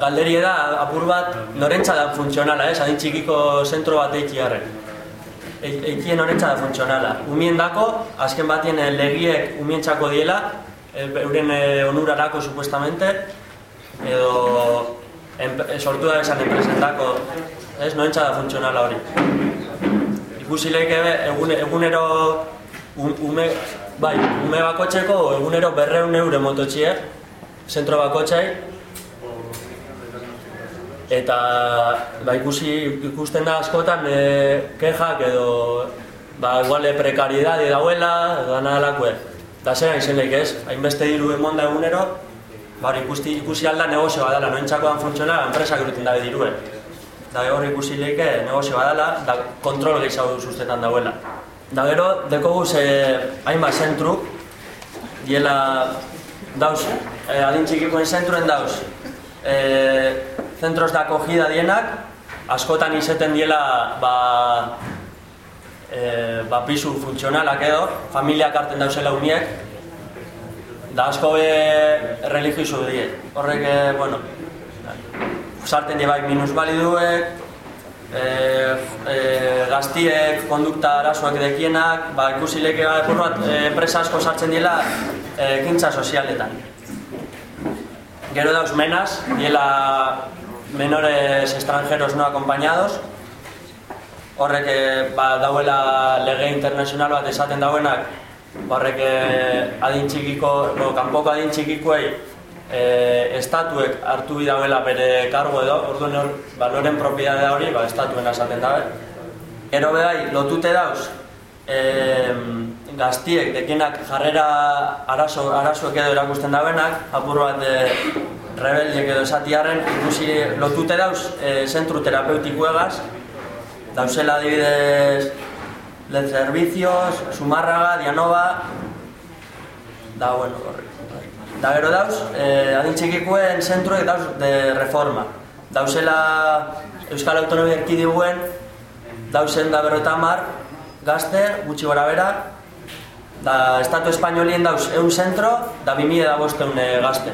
galderie da, apur bat, norentza da funtzionala, ez? Adin txikiko zentro bat eiki harren. Eikien norentza da funtzionala. Umien dako, azken batien eh, legiek umientzako diela, eh, euren eh, onurarako, supuestamente, edo sortu da esan enpresen dako, ez? Norentza da funtzionala hori. Ikusi lehike egunero ume, bai, ume bakotxeko egunero berreun eure mototxie, zentro bakotxai, eta ba, ikusi ikusten da askotan e, kejak edo ba, iguale prekaridade dauela edo dana dalakue. Da zera izen lehik ez, hainbeste diru emonda egunero, ba, ikusti, ikusi alda negozio badala, noentxakoan funtziona, enpresak eruten dabe diruen. Da hor ikusi lehike negozio badala, da kontrol gehiago sustetan dauela. Da gero, deko guz, eh, hainbat zentru, diela dauz, eh, adin txikikoen zentruen dauz, eh, centros de acogida dienak, askotan izeten diela ba, e, ba pisu funtzionalak edo, familiak hartzen dauzela uniek, da asko be religioso die. Horrek, e, bueno, sartzen die bai minusbaliduek, e, e, gaztiek, kondukta arazoak dekienak, ba, ikusi leke ba, enpresa asko sartzen diela e, kintza sozialetan. Gero dauz menaz, diela menores extranjeros no acompañados. Horrek eh, ba, dauela lege internacional bat esaten dauenak, horrek eh, adin txikiko, no, kanpoko adin txikikoei eh, estatuek hartu dauela bere kargo edo, orduan hor, ba, loren propiedade hori, ba, estatuen esaten dabe. Ero bedai, lotute dauz, eh, gaztiek, dekinak jarrera arazo, arazoek edo erakusten dauenak, apur bat eh, rebeldiek edo esatiarren ikusi lotute dauz e, zentru terapeutikoegaz. Dauzela adibidez Led Servicios, Sumarraga, Dianova. Da bueno da gero dauz e, adintxikikoen zentruek dauz de reforma. Dauzela Euskal Autonomia Erkidiguen dauzen da berrota mar gazte, gutxi gora bera da Estatu Espainolien dauz eun zentro da bimide da bosteun gazte